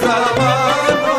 zaman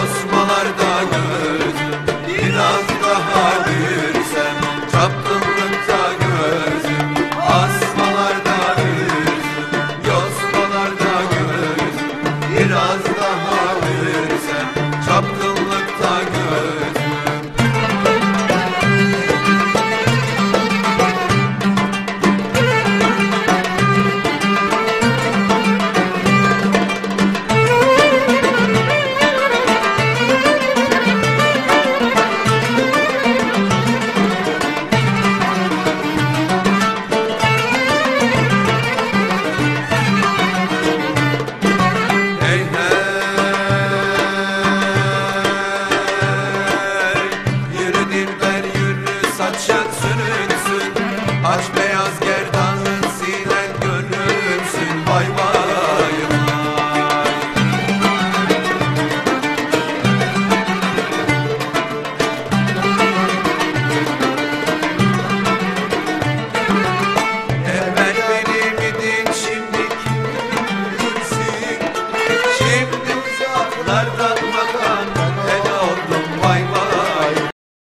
Dios.